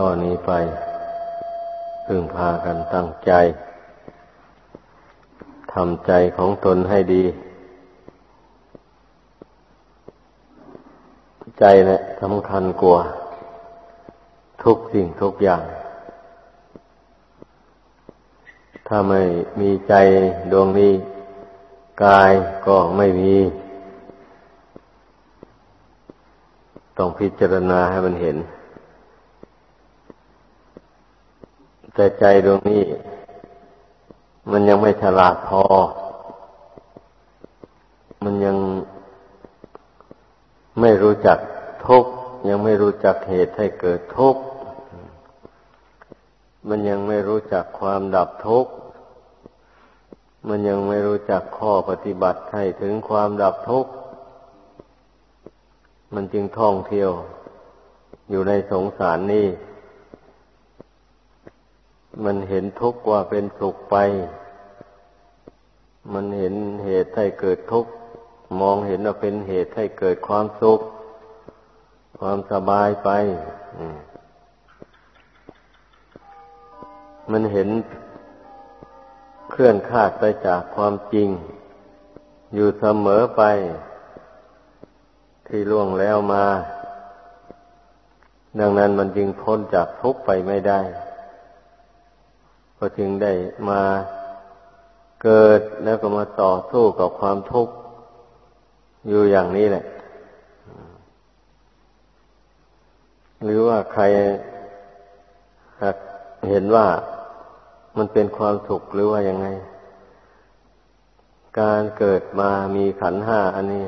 ตอนนี้ไป พึงพากันตั้งใจทำใจของตนให้ดี ใจแหละสำคัญกว่าทุกสิ่งทุกอย่าง ถ้าไม่มีใจดวงนี้ กายก็ไม่มี ต้องพิจารณาให้มันเห็น แต่ใจดวงนี้ มันยังไม่ฉลาดพอ มันยังไม่รู้จักทุกยังไม่รู้จักเหตุให้เกิดทุกข์ มันยังไม่รู้จักความดับทุกข์ มันยังไม่รู้จักข้อปฏิบัติให้ถึงความดับทุกข์ มันจึงท่องเที่ยว อยู่ในสงสารนี้ มันเห็นทุกข์ว่าเป็นสุขไป มันเห็นเหตุให้เกิดทุกข์ มองเห็นว่าเป็นเหตุให้เกิดความสุข ความสบายไป มันเห็นเคลื่อนคาดไปจากความจริง อยู่เสมอไป ที่ล่วงแล้วมา ดังนั้นมันจึงพ้นจากทุกข์ไปไม่ได้ ก็จึงได้มาเกิดแล้วก็มาต่อสู้กับความทุกข์อยู่อย่างนี้แหละ หรือว่าใครเห็นว่ามันเป็นความสุขหรือว่ายังไง การเกิดมามีขันห้าอันนี้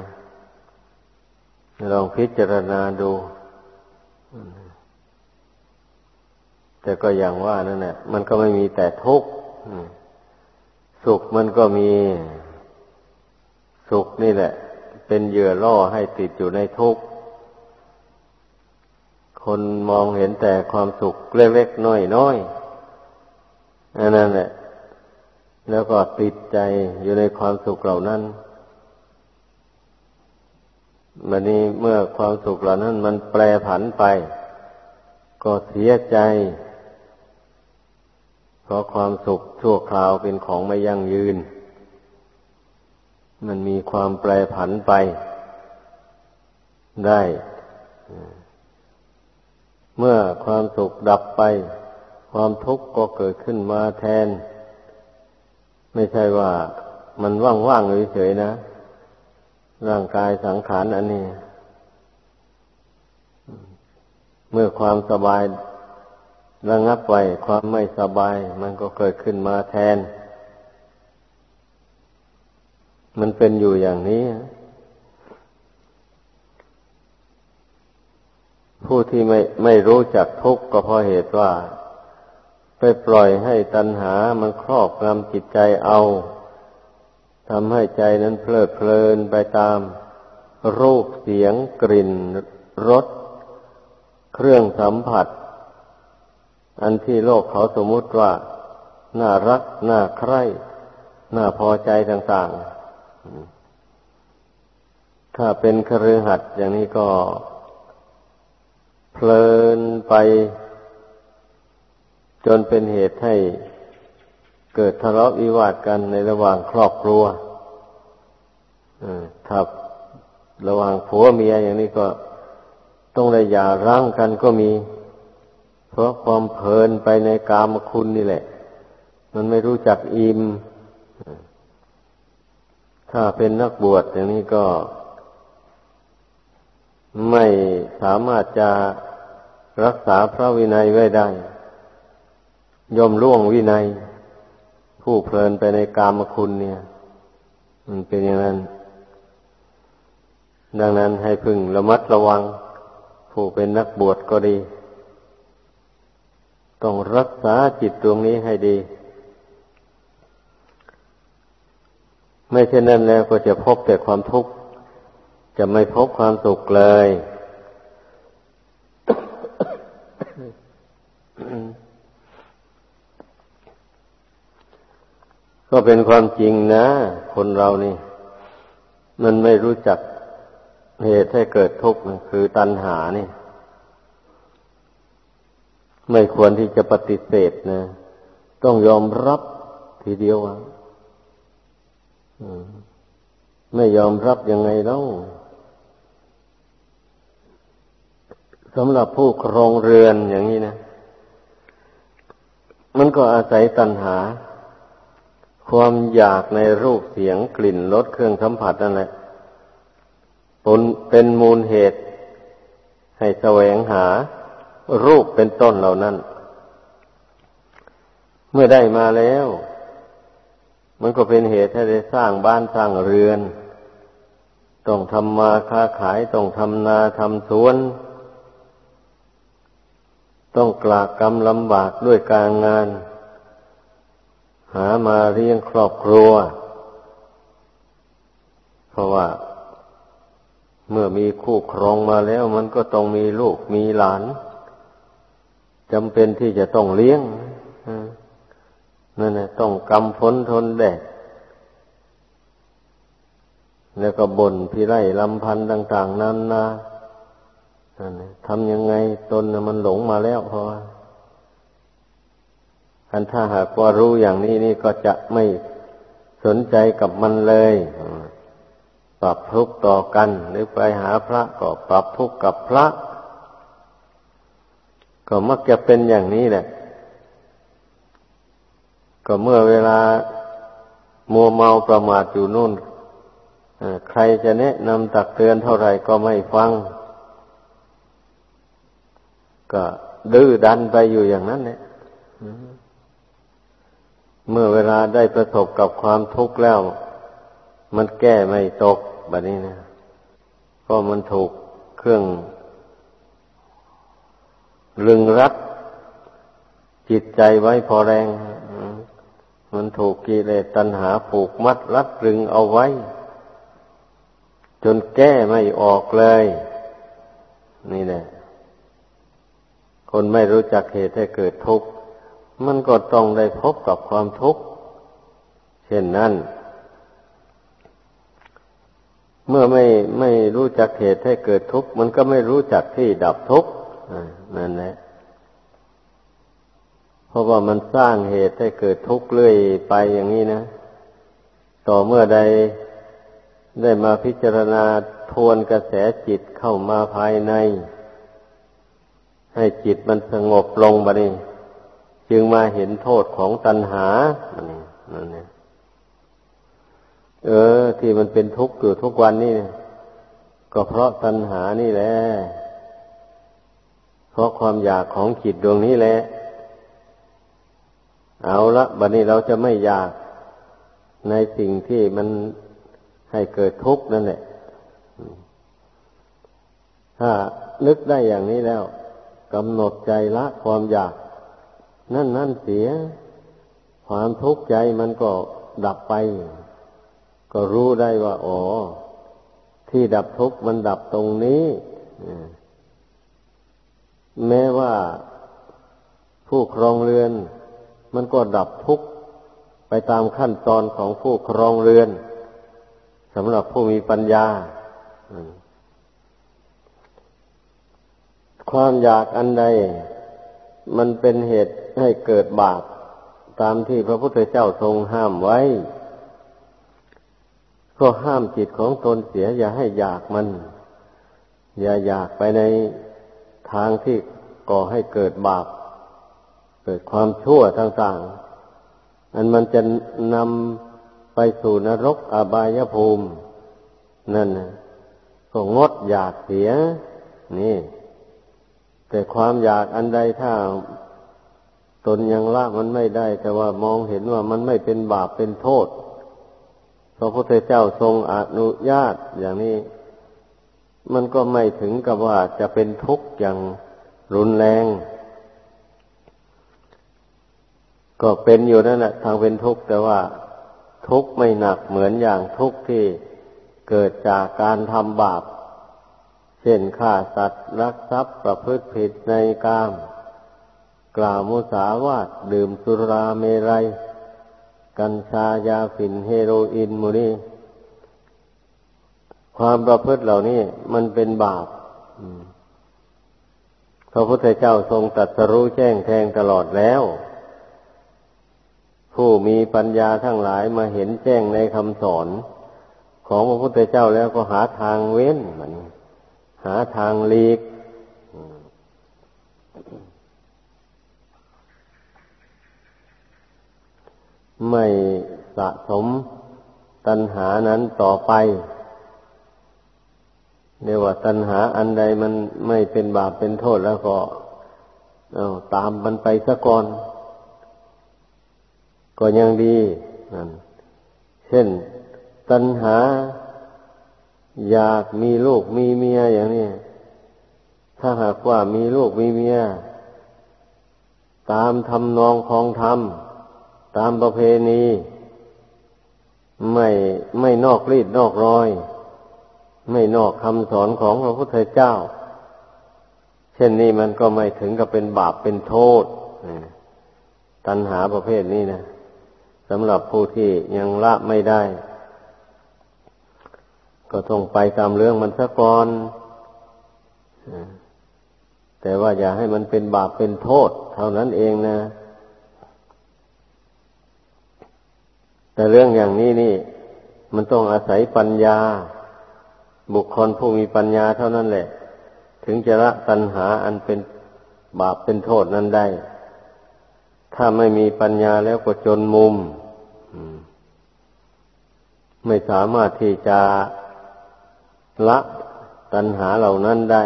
ลองพิจารณาดู แต่ก็อย่างว่านั่นแหละมันก็ไม่มีแต่ทุกข์สุขมันก็มีสุขนี่แหละ เป็นเหยื่อล่อให้ติดอยู่ในทุกข์คนมองเห็นแต่ความสุขเล็กๆน้อยๆอันนั้นแหละ แล้วก็ติดใจอยู่ในความสุขเหล่านั้นวันนี้เมื่อความสุขเหล่านั้น มันแปรผันไป ก็เสียใจ เพราะความสุขชั่วคราวเป็นของไม่ยั่งยืน มันมีความแปรผันไป ได้ เมื่อความสุขดับไป ความทุกข์ก็เกิดขึ้นมาแทน ไม่ใช่ว่ามันว่างๆเฉยๆนะ ร่างกายสังขารอันนี้ เมื่อความสบาย ระงับไปความไม่สบาย มันก็เกิดขึ้นมาแทน มันเป็นอยู่อย่างนี้ ผู้ที่ไม่ไม่รู้จักทุกข์ก็เพราะเหตุว่า ไปปล่อยให้ตัณหามันครอบงำจิตใจเอาทำให้ใจนั้นเพลิดเพลินไปตาม รูปเสียงกลิ่นรสเครื่องสัมผัส อันที่โลกเขาสมมุติว่าน่ารัก น่าใคร่น่าพอใจต่างๆ ถ้าเป็นครือหัดอย่างนี้ก็ เพลินไป จนเป็นเหตุให้เกิดทะเลาะวิวาทกันในระหว่างครอบครัวถ้าระหว่างผัวเมียอย่างนี้ก็ต้องได้หย่าร้างกันก็มี ราะความเพลินไปในกามคุณนี่แหละ มันไม่รู้จักอิมถ้าเป็นนักบวชอย่างนี้ก็ ไม่สามารถจะรักษาพระวินัยไว้ได้ยอมล่วงวินัย ผู้เพลินไปในกามคุณเนี่ยมันเป็นอย่างนั้น ดังนั้นให้พึงระมัดระวัง ผู้เป็นนักบวชก็ดี ต้องรักษาจิตตรงนี้ให้ดี ไม่เช่นนั้นแล้วก็จะพบแต่ความทุกข์ จะไม่พบความสุขเลย ก็เป็นความจริงนะ คนเรานี่ มันไม่รู้จักเหตุให้เกิดทุกข์คือตัณหานี่ ไม่ควรที่จะปฏิเสธนะ ต้องยอมรับทีเดียวอะไม่ยอมรับยังไงเล่าสำหรับผู้ครองเรือนอย่างนี้นะ มันก็อาศัยตัณหา ความอยากในรูปเสียงกลิ่นรสเครื่องสัมผัสนั่นแหละเป็นมูลเหตุ ให้แสวงหา รูปเป็นต้นเหล่านั้น เมื่อได้มาแล้ว มันก็เป็นเหตุให้ได้สร้างบ้านสร้างเรือน ต้องทำมาค้าขายต้องทำนาทำสวน ต้องกลากกรรมลำบากด้วยการงาน หามาเลี้ยงครอบครัว เพราะว่าเมื่อมีคู่ครองมาแล้วมันก็ต้องมีลูกมีหลาน จำเป็นที่จะต้องเลี้ยงนั่นแหละต้องกำฝนทนแดดแล้วก็บ่นพี่ไรลำพันธ์ต่าง ๆนั้นนะทำยังไงตนมันหลงมาแล้วพราะว่าคันถ้าหากว่ารู้อย่างนี้นี่ก็จะไม่สนใจกับมันเลย ปรับทุกข์ต่อกัน หรือไปหาพระก็ปรับทุกข์กับพระ ก็มักจะเป็นอย่างนี้แหละ ก็เมื่อเวลามัวเมาประมาทอยู่นู่นใครจะแนะนำตักเตือนเท่าไหร่ก็ไม่ฟัง ก็ดื้อดันไปอยู่อย่างนั้นเนี่ยเมื่อเวลาได้ประสบกับความทุกข์แล้ว มันแก้ไม่ตกแบบนี้นะ ก็มันถูกเครื่อง ลึงรัดจิตใจไว้พอแรง มันถูกกิเลสตัณหาผูกมัดรัดรึงเอาไว้ จนแก้ไม่ออกเลย นี่แหละคนไม่รู้จักเหตุให้เกิดทุกข์มันก็ต้องได้พบกับความทุกข์เช่นนั้น เมื่อไม่ไม่รู้จักเหตุให้เกิดทุกข์มันก็ไม่รู้จักที่ดับทุกข์ นั่นแหละเพราะว่ามันสร้างเหตุให้เกิดทุกข์เรื่อยไปอย่างนี้นะ ต่อเมื่อใดได้มาพิจารณาทวนกระแสจิตเข้ามาภายใน ให้จิตมันสงบลงบะนี่จึงมาเห็นโทษของตัณหานั่นเนี่ยเออ ที่มันเป็นทุกข์อยู่ทุกวันนี่ก็เพราะตัณหานี่แหละ ราะความอยากของจิตดวงนี้แหละ เอาละบัดนี้เราจะไม่อยากในสิ่งที่มันให้เกิดทุกข์นั่นแหละ ถ้านึกได้อย่างนี้แล้วกำหนดใจละความอยาก นั่นนั่นเสีย ความทุกข์ใจมันก็ดับไป ก็รู้ได้ว่า อ๋อ ที่ดับทุกข์มันดับตรงนี้ แม้ว่าผู้ครองเรือน มันก็ดับทุกข์ไปตามขั้นตอนของผู้ครองเรือนสำหรับผู้มีปัญญา ความอยากอันใด มันเป็นเหตุให้เกิดบาปตามที่พระพุทธเจ้าทรงห้ามไว้ ก็ห้ามจิตของตนเสียอย่าให้อยากมัน อย่าอยากไปใน ทางที่ก่อให้เกิดบาป เกิดความชั่วต่างๆ อันมันจะนำไปสู่นรกอบายภูมิ นั่นก็งดอยากเสีย นี่ แต่ความอยากอันใดถ้าตนยังละมันไม่ได้ แต่ว่ามองเห็นว่ามันไม่เป็นบาปเป็นโทษพระพุทธเจ้าทรงอนุญาตอย่างนี้ มันก็ไม่ถึงกับว่าจะเป็นทุกข์อย่างรุนแรง ก็เป็นอยู่นั่นแหละทางเป็นทุกข์แต่ว่าทุกข์ไม่หนักเหมือนอย่างทุกข์ที่เกิดจากการทำบาป เช่นฆ่าสัตว์รักทรัพย์ประพฤติผิดในกาม กล่าวมุสาวาทดื่มสุราเมรัย กัญชายาฝิ่นเฮโรอีนมูนี่ ความประพฤติเหล่านี้มันเป็นบาปพระพุทธเจ้าทรงตรัสรู้แจ้งแทงตลอดแล้ว ผู้มีปัญญาทั้งหลายมาเห็นแจ้งในคำสอน ของพระพุทธเจ้าแล้วก็หาทางเว้นมันหาทางหลีกไม่สะสมตัณหานั้นต่อไป เรียกว่าตัณหาอันใดมันไม่เป็นบาปเป็นโทษแล้วก็เอาตามมันไปซะก่อน ก็ยังดีนั่นเช่น ตัณหา อยากมีลูกมีเมียอย่างนี้ถ้าหากว่ามีลูกมีเมีย ตามทำนองของธรรม ตามประเพณี ไม่ไม่นอกรีดนอกรอย ไม่นอกคำสอนของพระพุทธเจ้า เช่นนี้มันก็ไม่ถึงกับเป็นบาปเป็นโทษตัณหาประเภทนี้นะสำหรับผู้ที่ยังละไม่ได้ ก็ต้องไปตามเรื่องมันซะก่อนแต่ว่าอย่าให้มันเป็นบาปเป็นโทษ เท่านั้นเองนะ แต่เรื่องอย่างนี้นี่ มันต้องอาศัยปัญญา บุคคลผู้มีปัญญาเท่านั้นแหละ ถึงจะละตัณหาอันเป็นบาปเป็นโทษนั้นได้ ถ้าไม่มีปัญญาแล้วก็จนมุมไม่สามารถที่จะละตัณหาเหล่านั้นได้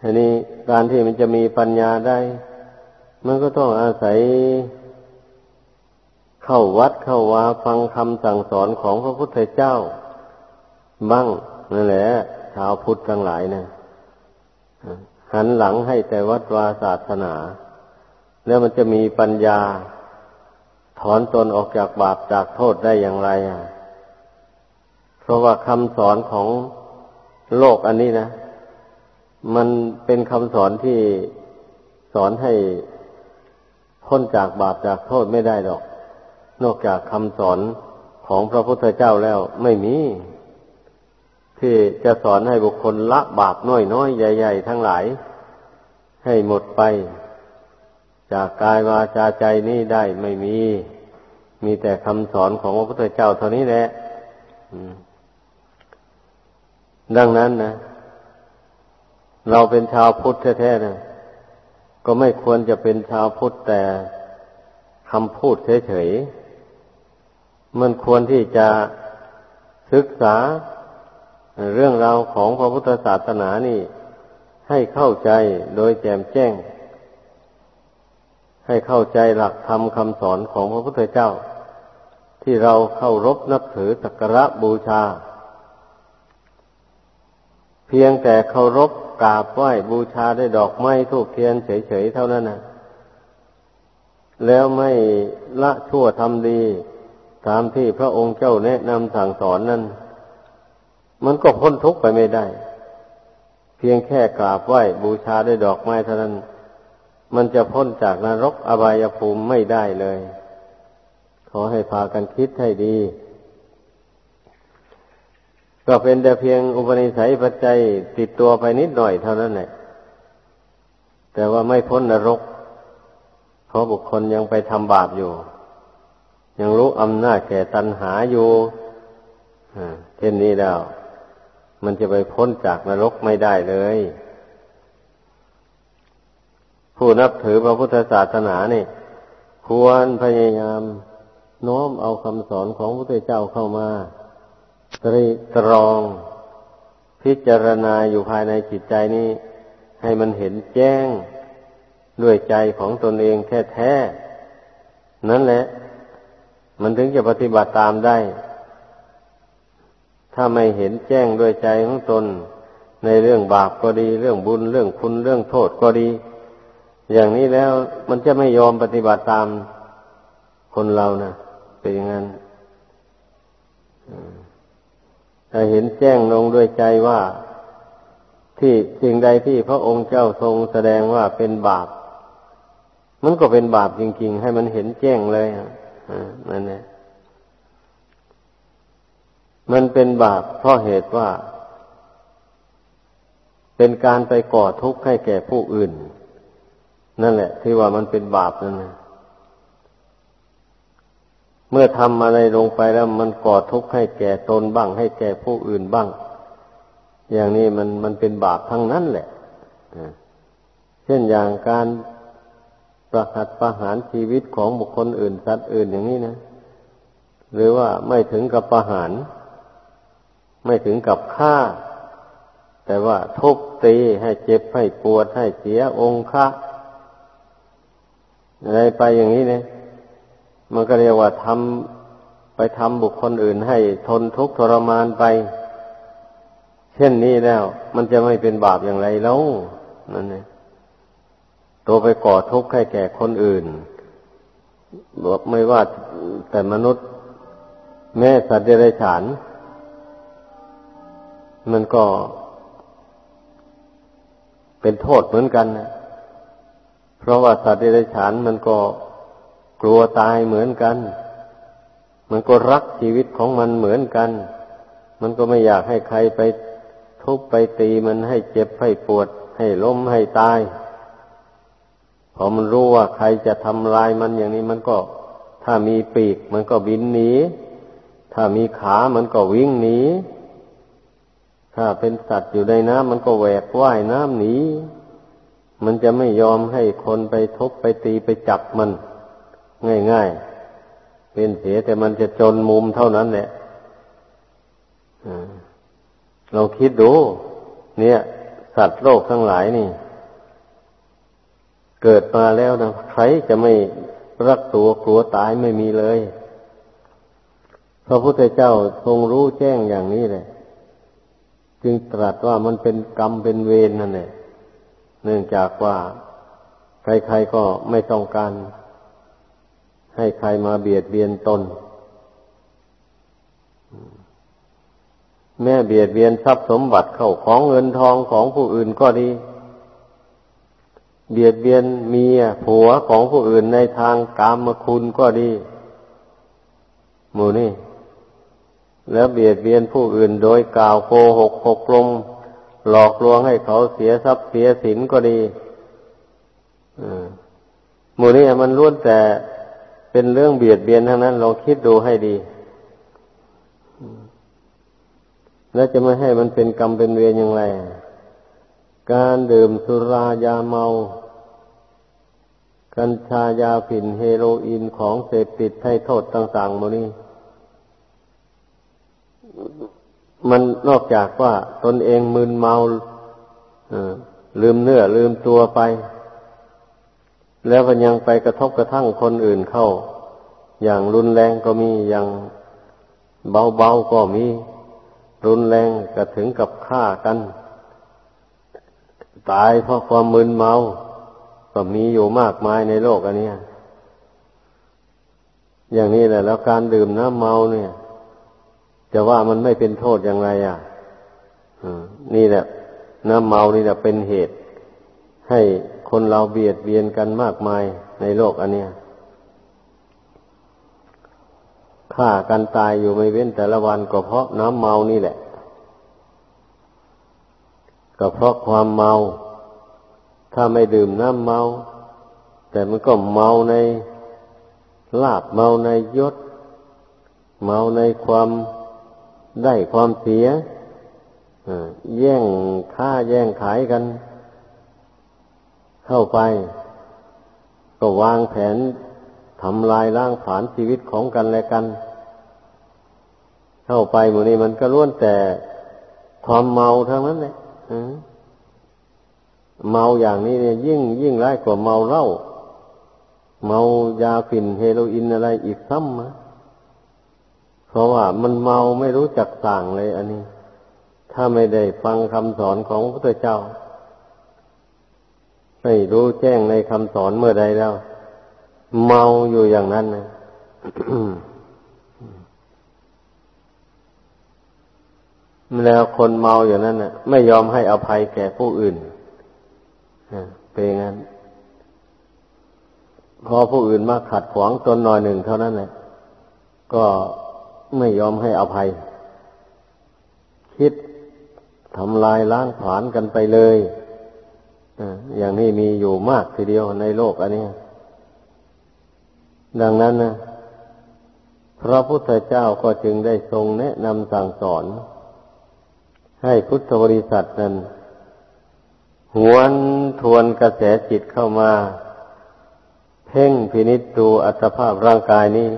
ทีนี้การที่มันจะมีปัญญาได้ มันก็ต้องอาศัย เข้าวัดเข้าวาฟังคำสั่งสอนของพระพุทธเจ้า บ้างนั่นแหละ ชาวพุทธทั้งหลายนะหันหลังให้แต่วัดวาศาสนา แล้วมันจะมีปัญญา ถอนตนออกจากบาปจากโทษได้อย่างไรอะเพราะว่าคำสอนของโลกอันนี้นะมันเป็นคำสอนที่สอนให้พ้นจากบาปจากโทษไม่ได้หรอก นอกจากคำสอนของพระพุทธเจ้าแล้วไม่มี ที่จะสอนให้บุคคลละบาปน้อยน้อยใหญ่ ๆ ทั้งหลาย ให้หมดไป จากกายวาจาใจนี้ได้ไม่มี มีแต่คำสอนของพระพุทธเจ้าเท่านี้แหละดังนั้นนะเราเป็นชาวพุทธแท้ๆนะก็ไม่ควรจะเป็นชาวพุทธแต่คำพูดเฉยๆ มันควรที่จะศึกษาเรื่องราวของพระพุทธศาสนานี่ ให้เข้าใจโดยแจ่มแจ้ง ให้เข้าใจหลักธรรมคำสอนของพระพุทธเจ้า ที่เราเข้ารบนับถือสักการะบูชา เพียงแต่เคารพกราบไหว้บูชาได้ดอกไม้ทูกเทียนเฉยๆเท่านั้นนะแล้วไม่ละชั่วทำดี ตามที่พระองค์เจ้าแนะนำสั่งสอนนั้น มันก็พ้นทุกข์ไปไม่ได้ เพียงแค่กราบไหว้บูชาด้วยดอกไม้เท่านั้น มันจะพ้นจากนรกอบายภูมิไม่ได้เลย ขอให้พากันคิดให้ดี ก็เป็นแต่เพียงอุปนิสัยปัจจัยติดตัวไปนิดหน่อยเท่านั้นแหละแต่ว่าไม่พ้นนรก เพราะบุคคลยังไปทำบาปอยู่ ยังรู้อำนาจแก่ตัณหาอยู่เช่นนี้แล้ว มันจะไปพ้นจากนรกไม่ได้เลย ผู้นับถือพระพุทธศาสนานี่ควรพยายามโน้มเอาคำสอนของพระพุทธเจ้าเข้ามา ตรีตรอง พิจารณาอยู่ภายในจิตใจนี้ ให้มันเห็นแจ้งด้วยใจของตนเองแท้ๆนั่นแหละ มันถึงจะปฏิบัติตามได้ ถ้าไม่เห็นแจ้งด้วยใจของตน ในเรื่องบาปก็ดี เรื่องบุญเรื่องคุณเรื่องโทษก็ดี อย่างนี้แล้วมันจะไม่ยอมปฏิบัติตามคนเรานะเป็นอย่างนั้นถ้าเห็นแจ้งลงด้วยใจว่า ที่สิ่งใดที่พระองค์เจ้าทรงแสดงว่าเป็นบาป มันก็เป็นบาปจริง ๆ ให้มันเห็นแจ้งเลยอะ นั่นแหละมันเป็นบาปเพราะเหตุว่า เป็นการไปก่อทุกข์ให้แก่ผู้อื่น นั่นแหละ ที่ว่ามันเป็นบาปนั่นนะเมื่อทำอะไรลงไปแล้ว มันก่อทุกข์ให้แก่ตนบ้าง ให้แก่ผู้อื่นบ้าง อย่างนี้มันมันเป็นบาปทั้งนั้นแหละเช่นอย่างการ ประหัตประหารชีวิตของบุคคลอื่นสัตว์อื่นอย่างนี้นะ หรือว่าไม่ถึงกับประหาร ไม่ถึงกับฆ่า แต่ว่าทุบตีให้เจ็บให้ปวดให้เสียองค์ะอะไรไปอย่างนี้เนี่ยมันก็เรียกว่าทำไปทำบุคคลอื่นให้ทนทุกข์ทรมานไป เช่นนี้แล้ว มันจะไม่เป็นบาปอย่างไรแล้วนั่นเอง ตัวไปก่อทุกข์ให้แก่คนอื่นไม่ว่าแต่มนุษย์ แม่สัตว์เดรัจฉาน มันก็เป็นโทษเหมือนกันนะเพราะว่าสัตว์เดรัจฉานมันก็กลัวตายเหมือนกัน มันก็รักชีวิตของมันเหมือนกัน มันก็ไม่อยากให้ใครไปทุบไปตีมันให้เจ็บให้ปวด ให้ล้มให้ตาย พอมันรู้ว่าใครจะทำลายมันอย่างนี้มันก็ ถ้ามีปีกมันก็บินหนี ถ้ามีขามันก็วิ่งหนี ถ้าเป็นสัตว์อยู่ในน้ำมันก็แหวกว่ายน้ำหนี มันจะไม่ยอมให้คนไปทบไปตีไปจับมัน ง่ายๆ เป็นเสียแต่มันจะจนมุมเท่านั้นแหละเราคิดดู เนี่ย สัตว์โลกทั้งหลายนี่ เกิดมาแล้วนะใครจะไม่รักตัวกลัวตายไม่มีเลย พระพุทธเจ้าทรงรู้แจ้งอย่างนี้เลยจึงตรัสว่ามันเป็นกรรมเป็นเวรนั่นแหละเนื่องจากว่าใครๆก็ไม่ต้องการ ให้ใครมาเบียดเบียนตน แม่เบียดเบียนทรัพย์สมบัติเข้าของเงินทองของผู้อื่นก็ดี เบียดเบียนเมียผัวของผู้อื่นในทางกามคุณก็ดี หมูนี่ แล้วเบียดเบียนผู้อื่นโดยกล่าวโกหกหกลมหลอกลวงให้เขาเสียทรัพย์เสียสินก็ดีหมูนี่มันล้วนแต่เป็นเรื่องเบียดเบียนทั้งนั้นลองคิดดูให้ดี แล้วจะไม่ให้มันเป็นกรรมเป็นเวรอย่างไร การดื่มสุรายาเมา กัญชายาฝิ่นเฮโรอีนของเสพติดให้โทษต่างๆมานี้มันนอกจากว่าตนเองมึนเมาลืมเนื้อลืมตัวไป แล้วมันยังไปกระทบกระทั่งคนอื่นเข้า อย่างรุนแรงก็มีอย่างเบาๆก็มี รุนแรงก็ถึงกับฆ่ากัน ตายเพราะความมึนเมา ก็มีอยู่มากมายในโลกอันนี้อย่างนี้แหละ แล้วการดื่มน้ำเมาเนี่ยจะว่ามันไม่เป็นโทษอย่างไรอะนี่แหละ น้ำเมานี่แหละเป็นเหตุ ให้คนเราเบียดเบียนกันมากมายในโลกอันเนี้ยฆ่ากันตายอยู่ไม่เว้นแต่ละวันก็เพราะน้ำเมานี่แหละ ก็เพราะความเมา ถ้าไม่ดื่มน้ำเมา แต่มันก็เมาในลาบเมาในยศ เมาในความได้ความเสียแย่งค่าแย่งขายกัน เข้าไป ก็วางแผนทำลายล้างผานชีวิตของกันและกัน เข้าไปหมดนี้มันก็ล้วนแต่ความเมาทั้งนั้นเลย เมาอย่างนี้เนี่ยยิ่งยิ่งร้ายกว่าเมาเหล้าเมายาฝิ่นเฮโรอีนอะไรอีกซ้ำมาเพราะว่ามันเมาไม่รู้จักสั่งเลยอันนี้ ถ้าไม่ได้ฟังคำสอนของพระพุทธเจ้า ไม่รู้แจ้งในคำสอนเมื่อใดแล้ว เมาอยู่อย่างนั้นนะ แล้วคนเมาอย่างนั้นน่ะ ไม่ยอมให้อภัยแก่ผู้อื่นเป็นงั้น พอผู้อื่นมาขัดขวางตนหน่อยหนึ่งเท่านั้นแหละก็ไม่ยอมให้อภัย คิดทำลายล้างผลาญกันไปเลยอย่างนี้มีอยู่มากทีเดียวในโลกอันนี้ ดังนั้นนะพระพุทธเจ้าก็จึงได้ทรงแนะนำสั่งสอน ให้พุทธบริษัทนั้น หวนทวนกระแสจิตเข้ามา เพ่งพินิจดูอัตภาพร่างกายนี้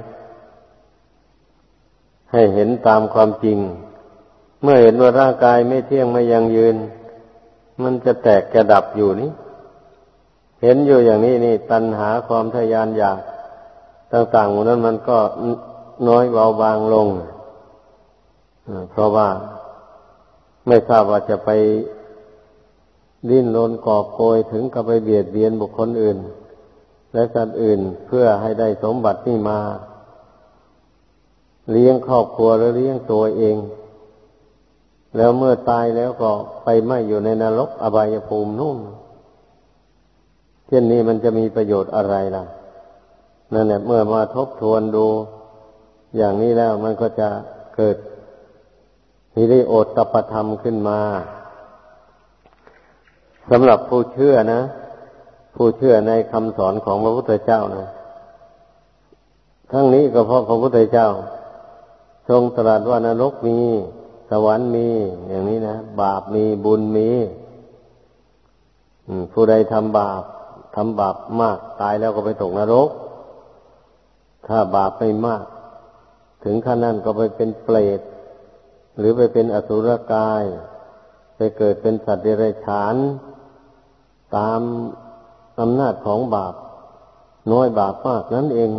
ให้เห็นตามความจริง เมื่อเห็นว่าร่างกายไม่เที่ยงไม่ยังยืน มันจะแตกจะดับอยู่นี้เห็นอยู่อย่างนี้นี่ ตัณหาความทยานอยากต่างๆหมดนั้นมันก็น้อยเบาบางลง เพราะว่า ไม่ทราบว่าจะไปดิ้นรนกอบโกยถึงกับไปเบียดเบียนบุคคลอื่น และสัตว์อื่นเพื่อให้ได้สมบัตินี่มา เลี้ยงครอบครัวหรือเลี้ยงตัวเอง แล้วเมื่อตายแล้วก็ไปไม่อยู่ในนรกอบายภูมินู่นเช่นนี้มันจะมีประโยชน์อะไรล่ะนั่นแหละเมื่อมาทบทวนดู อย่างนี้แล้วมันก็จะเกิด ฮิริโอตปธรรมขึ้นมาสำหรับผู้เชื่อนะ ผู้เชื่อในคำสอนของพระพุทธเจ้านะ ทั้งนี้ก็เพราะพระพุทธเจ้า ทรงตรัสว่านรกมี สวรรค์มี อย่างนี้นะ บาปมีบุญมีผู้ใดทำบาปทำบาปมากตายแล้วก็ไปตกนรก ถ้าบาปไม่มาก ถึงขั้นนั้นก็ไปเป็นเปรต หรือไปเป็นอสุรกาย ไปเกิดเป็นสัตว์เดรัจฉาน ตามอำนาจของบาป น้อยบาปมากนั้นเอง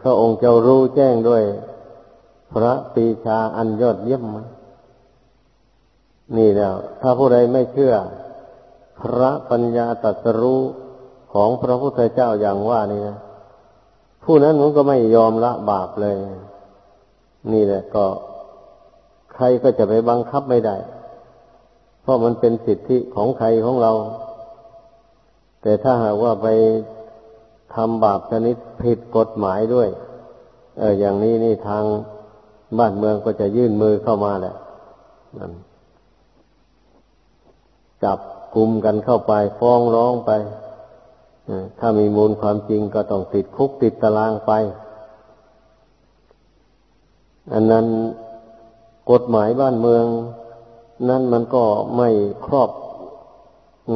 พระองค์เจ้ารู้แจ้งด้วย พระปีชาอันยอดเยี่ยมนี่แล้ว ถ้าผู้ใดไม่เชื่อ พระปัญญาตรัสรู้ของพระพุทธเจ้าอย่างว่านี่นะผู้นั้นมันก็ไม่ยอมละบาปเลย นี่แหละก็ ใครก็จะไปบังคับไม่ได้ เพราะมันเป็นสิทธิของใครของเรา แต่ถ้าหากว่าไปทำบาปชนิดผิดกฎหมายด้วย เออ อย่างนี้นี่ทางบ้านเมืองก็จะยื่นมือเข้ามาแหละจับกลุ่มกันเข้าไปฟ้องร้องไปถ้ามีมูลความจริงก็ต้องติดคุกติดตารางไป อันนั้น กฎหมายบ้านเมือง นั่นมันก็ไม่ครอบ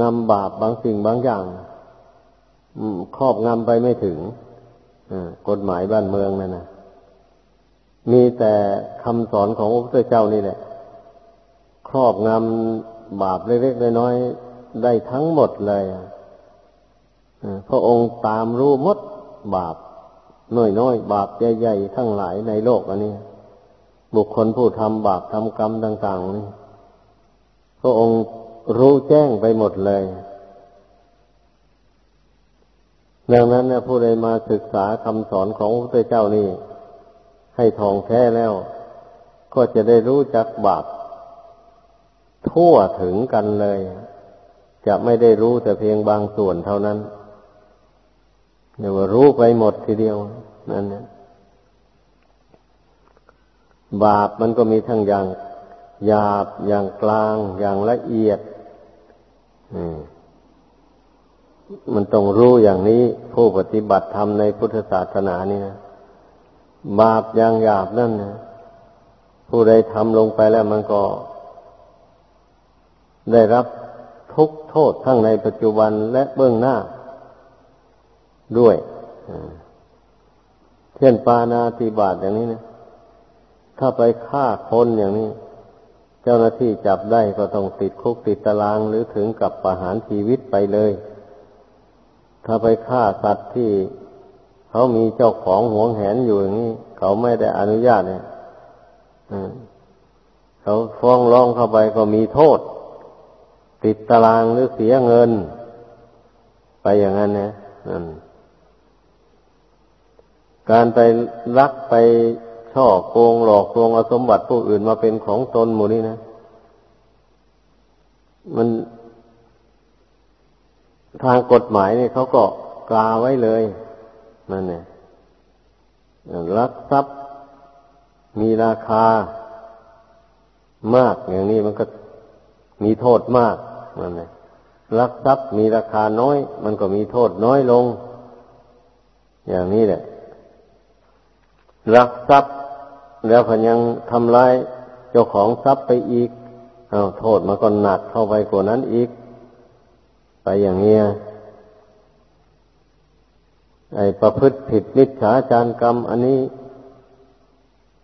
งำบาปบางสิ่งบางอย่างครอบงำไปไม่ถึงกฎหมายบ้านเมืองนั่นนะมีแต่คำสอนของพระพุทธเจ้านี่แหละ ครอบงำบาปเล็กๆน้อยๆได้ทั้งหมดเลยพระองค์ตามรู้มดบาปน้อยๆบาปใหญ่ๆทั้งหลายในโลกอันนี้ บุคคลผู้ทำบาปทำกรรมต่างๆนี่พระองค์รู้แจ้งไปหมดเลย ดังนั้นเนี่ยผู้ใดมาศึกษาคำสอนของพระพุทธเจ้านี่ ให้ทองแท้แล้ว ก็จะได้รู้จักบาปทั่วถึงกันเลย จะไม่ได้รู้แต่เพียงบางส่วนเท่านั้นเรียวรู้ไปหมดทีเดียวนั่นเนี่ย บาปมันก็มีทั้งอย่างหยาบอย่างกลางอย่างละเอียดมันต้องรู้อย่างนี้ผู้ปฏิบัติธรรมในพุทธศาสนานี่นะบาปอย่างหยาบนั่นนะผู้ใดทำลงไปแล้วมันก็ ได้รับทุกโทษทั้งในปัจจุบันและเบื้องหน้า ด้วยเช่นปานาติบาตอย่างนี้นะ ถ้าไปฆ่าคนอย่างนี้ เจ้าหน้าที่จับได้ก็ต้องติดคุกติดตารางหรือถึงกับประหารชีวิตไปเลย ถ้าไปฆ่าสัตว์ที่เขามีเจ้าของหวงแหนอยู่อย่างนี้ เขาไม่ได้อนุญาตเนี่ยเขาฟ้องร้องเข้าไปก็มีโทษ ติดตารางหรือเสียเงิน ไปอย่างนั้นนะนั่นการไปลักไป ช่อโกงหลอกลวงเอาสมบัติผู้อื่นมาเป็นของตนหมู่นี้นะ มันทางกฎหมายเนี่ยเขาก็กลาไว้เลยนั่นเนี่ยลักทรัพย์มีราคามากอย่างนี้มันก็มีโทษมากนั่นแหละรักทรัพย์มีราคาน้อย มันก็มีโทษน้อยลง อย่างนี้แหละรักทรัพย์ แล้วก็ยังทำลายเจ้าของทรัพย์ไปอีกเอาโทษมันก็หนักเข้าไปกว่านั้นอีก ไปอย่างเงี้ยไอ้ประพฤติผิดมิจฉาจารกรรม อันนี้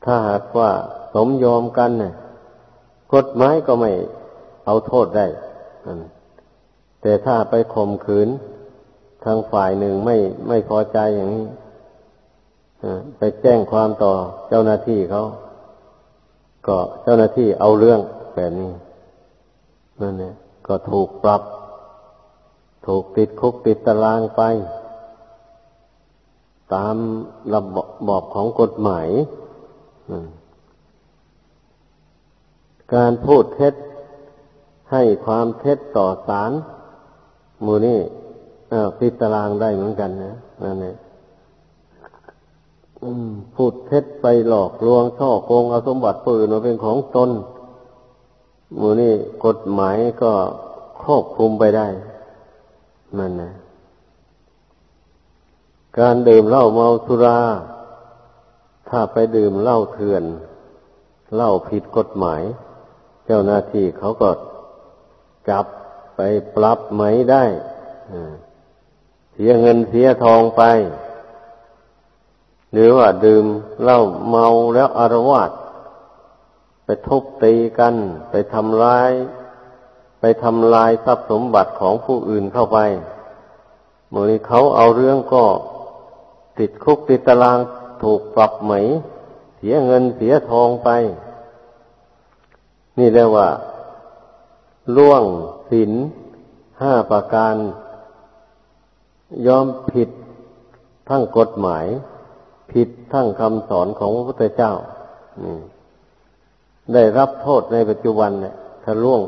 ถ้าหากว่าสมยอมกันเนี่ยกฎหมายก็ไม่เอาโทษได้ แต่ถ้าไปข่มขืน ทางฝ่ายหนึ่งไม่ไม่พอใจอย่างนี้ ไปแจ้งความต่อเจ้าหน้าที่เขาก็เจ้าหน้าที่เอาเรื่องแบบนี้นั่นเนี่ยก็ถูกปรับ ถูกติดคุกติดตารางไป ตามระบอบของกฎหมายการพูดเท็จให้ความเท็จต่อสารมูนี่ติดตารางได้เหมือนกันนะนั่นเนี่ย พูดเท็จไปหลอกลวงช่อโกงเอาสมบัติปืนมาเป็นของตนมูนี่กฎหมายก็ครอบคุมไปได้มันนะการดื่มเหล้าเมาสุรา ถ้าไปดื่มเหล้าเถื่อนเหล้าผิดกฎหมาย เจ้าหน้าที่เขาก็จับไปปรับไหมได้เสียเงินเสียทองไป หรือว่าดื่มเหล้าเมาแล้วอารวาสไปทุบตีกัน ไปทำลาย ไปทำลายทรัพย์สมบัติของผู้อื่นเข้าไปเมื่อเขาเอาเรื่องก็ติดคุกติดตารางถูกปรับไหม เสียเงินเสียทองไป นี่เรียกว่า ล่วงศีลห้าประการ ยอมผิดทั้งกฎหมาย ผิดทั้งคำสอนของพระพุทธเจ้าได้รับโทษในปัจจุบันเนี่ยถ้าล่วง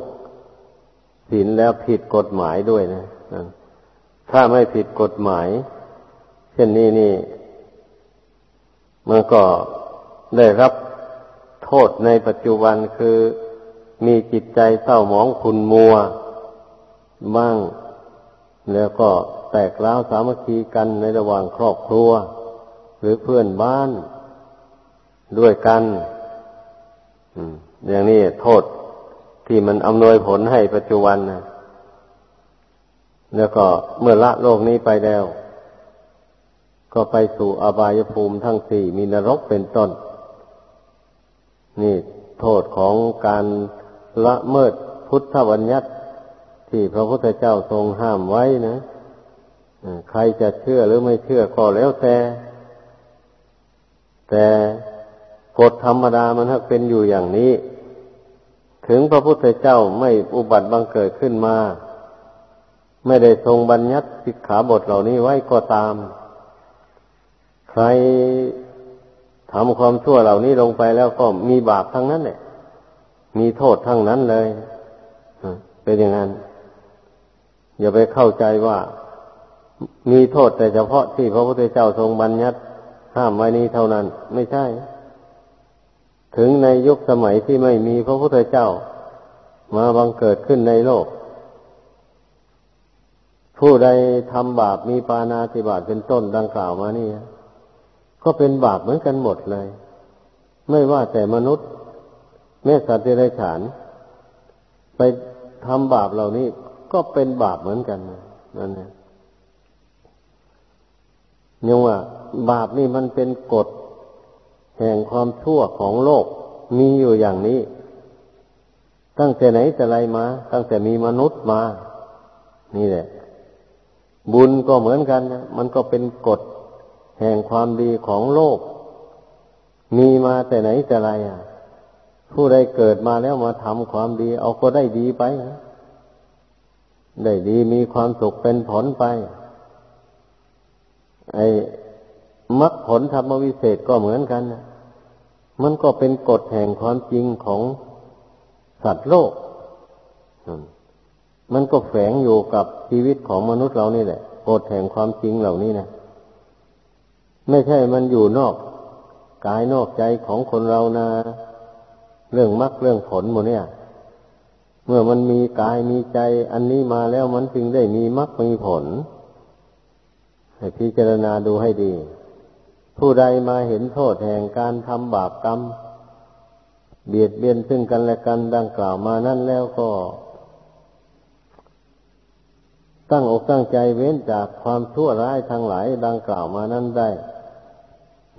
ศีลแล้วผิดกฎหมายด้วยนะถ้าไม่ผิดกฎหมาย เช่นนี้นี่มันก็ได้รับโทษในปัจจุบันคือมีจิตใจเศร้าหมองขุนมัวบ้าง แล้วก็แตกล้าวสามัคคีกันในระหว่างครอบครัว หรือเพื่อนบ้านด้วยกันอย่างนี้โทษที่มันอำนวยผลให้ปัจจุบันนะแล้วก็เมื่อละโลกนี้ไปแล้ว ก็ไปสู่อบายภูมิทั้งสี่มีนรกเป็นต้น นี่โทษของการละเมิดพุทธวัญญัติที่พระพุทธเจ้าทรงห้ามไว้นะใครจะเชื่อหรือไม่เชื่อก็แล้วแต่ แต่กฎธรรมดามันถ้าเป็นอยู่อย่างนี้ ถึงพระพุทธเจ้าไม่อุบัติบังเกิดขึ้นมา ไม่ได้ทรงบัญญัติสิกขาบทเหล่านี้ไว้ก็ตาม ใครทำความชั่วเหล่านี้ลงไปแล้วก็มีบาปทั้งนั้นแหละ มีโทษทั้งนั้นเลย เป็นอย่างนั้น อย่าไปเข้าใจว่า มีโทษแต่เฉพาะที่พระพุทธเจ้าทรงบัญญัติ ห้ามไว้นี้เท่านั้น ไม่ใช่ ถึงในยุคสมัยที่ไม่มีพระพุทธเจ้า มาบังเกิดขึ้นในโลก ผู้ใดทำบาปมีปานาติบาตเป็นต้นดังกล่าวมานี่ก็เป็นบาปเหมือนกันหมดเลย ไม่ว่าแต่มนุษย์ แม่สัตว์ที่ไรฉาน ไปทำบาปเหล่านี้ก็เป็นบาปเหมือนกันนั่นเอง ยังว่า บาปนี่มันเป็นกฎ แห่งความชั่วของโลกมีอยู่อย่างนี้ ตั้งแต่ไหนแต่ไรมา ตั้งแต่มีมนุษย์มา นี่แหละ บุญก็เหมือนกันนะมันก็เป็นกฎ แห่งความดีของโลก มีมาแต่ไหนแต่ไรอะ ผู้ใดเกิดมาแล้วมาทำความดี เอาก็ได้ดีไปนะได้ดีมีความสุขเป็นผลไป ไอ้มรรคผลธรรมวิเศษก็เหมือนกันนะมันก็เป็นกฎแห่งความจริงของสัตว์โลก มันก็แฝงอยู่กับชีวิตของมนุษย์เรานี่แหละกฎแห่งความจริงเหล่านี้นะไม่ใช่มันอยู่นอกกายนอกใจของคนเรานะ เรื่องมรรคเรื่องผลหมดเนี่ย เมื่อมันมีกายมีใจอันนี้มาแล้วมันจึงได้มีมรรคมีผล ให้พิจารณาดูให้ดี ผู้ใดมาเห็นโทษแห่งการทำบาปกรรม เบียดเบียนซึ่งกันและกันดังกล่าวมานั่นแล้วก็ ตั้งอกตั้งใจเว้นจากความชั่วร้ายทางหลายดังกล่าวมานั้นได้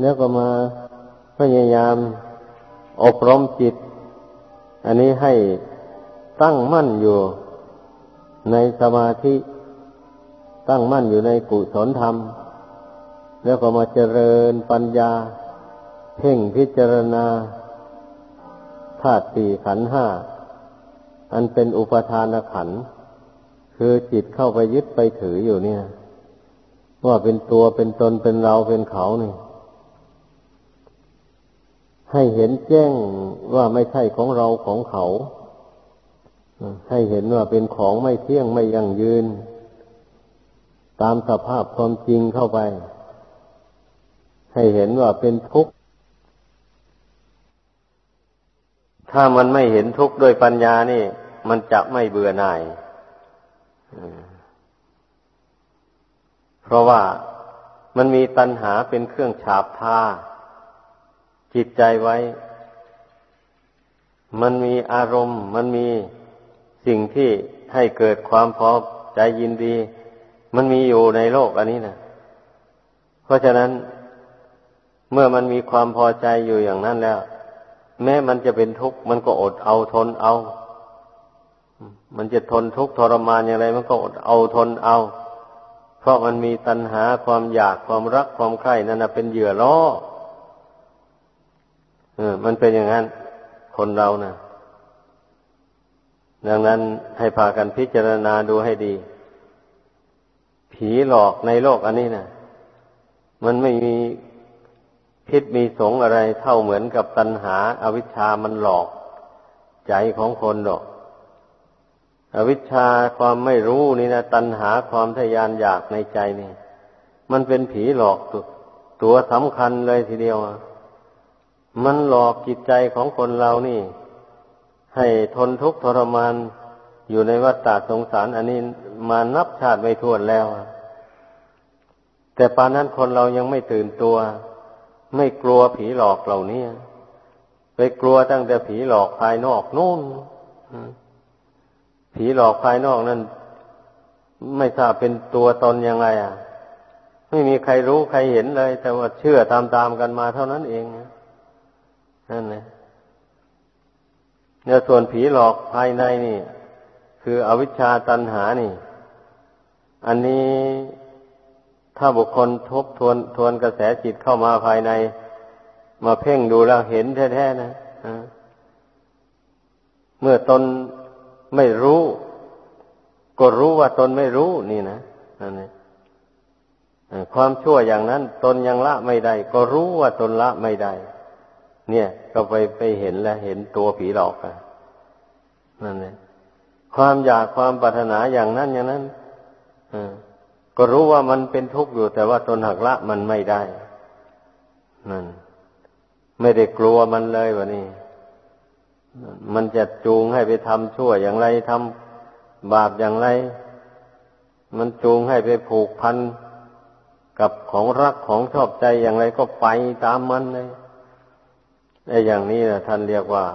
แล้วก็มาพยายามอบรมจิต อันนี้ให้ตั้งมั่นอยู่ในสมาธิ ตั้งมั่นอยู่ในกุศลธรรม แล้วก็มาเจริญปัญญา เพ่งพิจารณาธาตุสี่ขันห้า อันเป็นอุปทานขัน คือจิตเข้าไปยึดไปถืออยู่เนี่ย ว่าเป็นตัวเป็นตนเป็นเราเป็นเขานี่ให้เห็นแจ้งว่าไม่ใช่ของเราของเขา ให้เห็นว่าเป็นของไม่เที่ยงไม่ยั่งยืน ตามสภาพความจริงเข้าไป ให้เห็นว่าเป็นทุกข์ ถ้ามันไม่เห็นทุกข์ด้วยปัญญานี่ มันจะไม่เบื่อหน่าย เพราะว่ามันมีตัณหาเป็นเครื่องฉาบทาจิตใจไว้ มันมีอารมณ์ มันมีสิ่งที่ให้เกิดความพอใจยินดี มันมีอยู่ในโลกอันนี้นะเพราะฉะนั้นเมื่อมันมีความพอใจอยู่อย่างนั้นแล้ว แม้มันจะเป็นทุกข์มันก็อดเอาทนเอา มันจะทนทุกข์ทรมานอย่างไร มันก็อดเอาทนเอา เพราะมันมีตัณหาความอยากความรักความใคร่นั่นนะเป็นเหยื่อล่อเออ มันเป็นอย่างนั้น คนเรานะ่ะดังนั้นให้พากันพิจารณาดูให้ดี ผีหลอกในโลกอันนี้นะมันไม่มีพิษมีสงอะไรเท่าเหมือนกับตัณหาอาวิชชามันหลอกใจของคนหรอกอวิชชาความไม่รู้นี่นะตัณหาความทยานอยากในใจนี่ มันเป็นผีหลอกตัวตัวสำคัญเลยทีเดียวมันหลอกจิตใจของคนเรานี่ ให้ทนทุกข์ทรมานอยู่ในวัฏฏะสงสาร อันนี้มานับชาติไม่ถ้วนแล้ว แต่ปานนั้นคนเรายังไม่ตื่นตัว ไม่กลัวผีหลอกเหล่านี้ไปกลัวตั้งแต่ผีหลอกภายนอกนู่นผีหลอกภายนอกนั้นไม่ทราบเป็นตัวตนยังไง อะ ไม่มีใครรู้ใครเห็นเลย แต่ว่าเชื่อตามๆกันมาเท่านั้นเองนั่นแหละเนี่ยส่วนผีหลอกภายในนี่ คืออวิชชาตันหานี่ อันนี้ ถ้าบุคคลทบทวนทวนกระแสจิตเข้ามาภายใน มาเพ่งดูแล้วเห็นแท้ๆนะเมื่อตนไม่รู้ ก็รู้ว่าตนไม่รู้นี่นะนั่นเองความชั่วอย่างนั้น ตนยังละไม่ได้ ก็รู้ว่าตนละไม่ได้ เนี่ย ก็ไปไปเห็นแล้วเห็นตัวผีหลอกอะนั่นเองความอยากความปรารถนาอย่างนั้นอย่างนั้น อ ก็รู้ว่ามันเป็นทุกข์อยู่ แต่ว่าตนหักละมันไม่ได้นั่นไม่ได้กลัวมันเลยวะนี่มันจะจูงให้ไปทำชั่วอย่างไรทำบาปอย่างไร มันจูงให้ไปผูกพันกับของรักของชอบใจอย่างไรก็ไปตามมันเลยไอ้อย่างนี้นะท่านเรียกว่า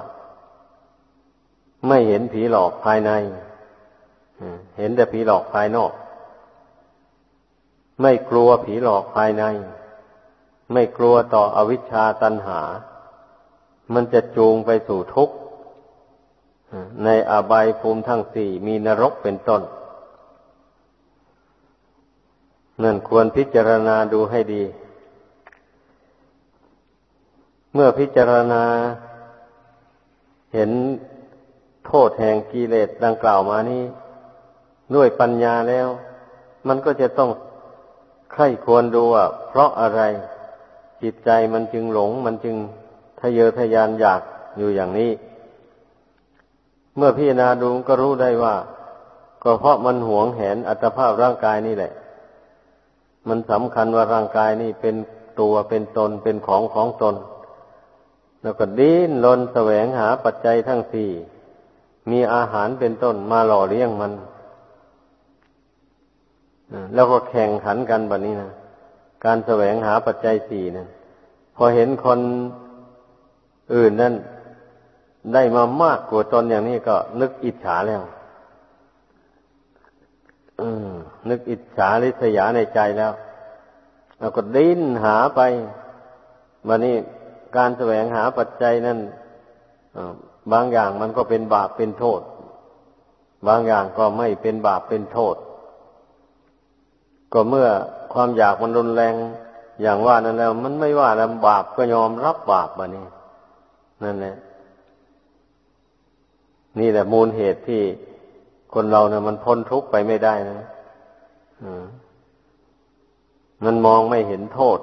ไม่เห็นผีหลอกภายในเห็นแต่ผีหลอกภายนอก ไม่กลัวผีหลอกภายใน ไม่กลัวต่ออวิชชาตันหา มันจะจูงไปสู่ทุกข์ในอบายภูมิทั้งสี่มีนรกเป็นต้นนั่นควรพิจารณาดูให้ดี เมื่อพิจารณาเห็นโทษแห่งกิเลสดังกล่าวมานี้ ด้วยปัญญาแล้ว มันก็จะต้อง ใคร่ควรดูว่า เพราะอะไรจิตใจมันจึงหลง มันจึงทะเยอทะยานอยากอยู่อย่างนี้ เมื่อพิจารณาดูก็รู้ได้ว่า ก็เพราะมันหวงแหนอัตภาพร่างกายนี่แหละ มันสำคัญว่าร่างกายนี่เป็นตัวเป็นตนเป็นของของตน แล้วก็ดิ้นรนแสวงหาปัจจัยทั้งสี่ มีอาหารเป็นต้นมาหล่อเลี้ยงมัน แล้วก็แข่งขันกันแบบนี้นะการแสวงหาปัจจัยสี่นะั้นพอเห็นคนอื่นนั่นได้มามากกว่าตนอย่างนี้ก็นึกอิจฉาแล้วนึกอิจฉาริษยาในใจแล้วเราก็ดิ้นหาไปวันนี้การแสวงหาปัจจัยนั้นบางอย่างมันก็เป็นบาปเป็นโทษ บางอย่างก็ไม่เป็นบาปเป็นโทษ ก็เมื่อความอยากมันรุนแรงอย่างว่านั้นแล้ว มันไม่ว่าแล้วบาปก็ยอมรับบาปมานี่นั่นแหละนี่แหละมูลเหตุที่คนเราเนี่ยมันพ้นทุกข์ไปไม่ได้นะมันมองไม่เห็นโทษ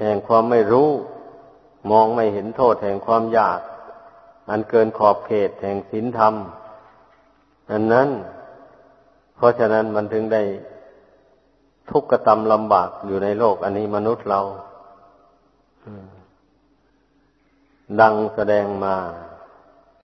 แห่งความไม่รู้ มองไม่เห็นโทษ แห่งความอยาก อันเกินขอบเขตแห่งศีลธรรมอันนั้น เพราะฉะนั้นมันถึงได้ ทุกข์กระทำลำบากอยู่ในโลก อันนี้มนุษย์เราดังแสดงมา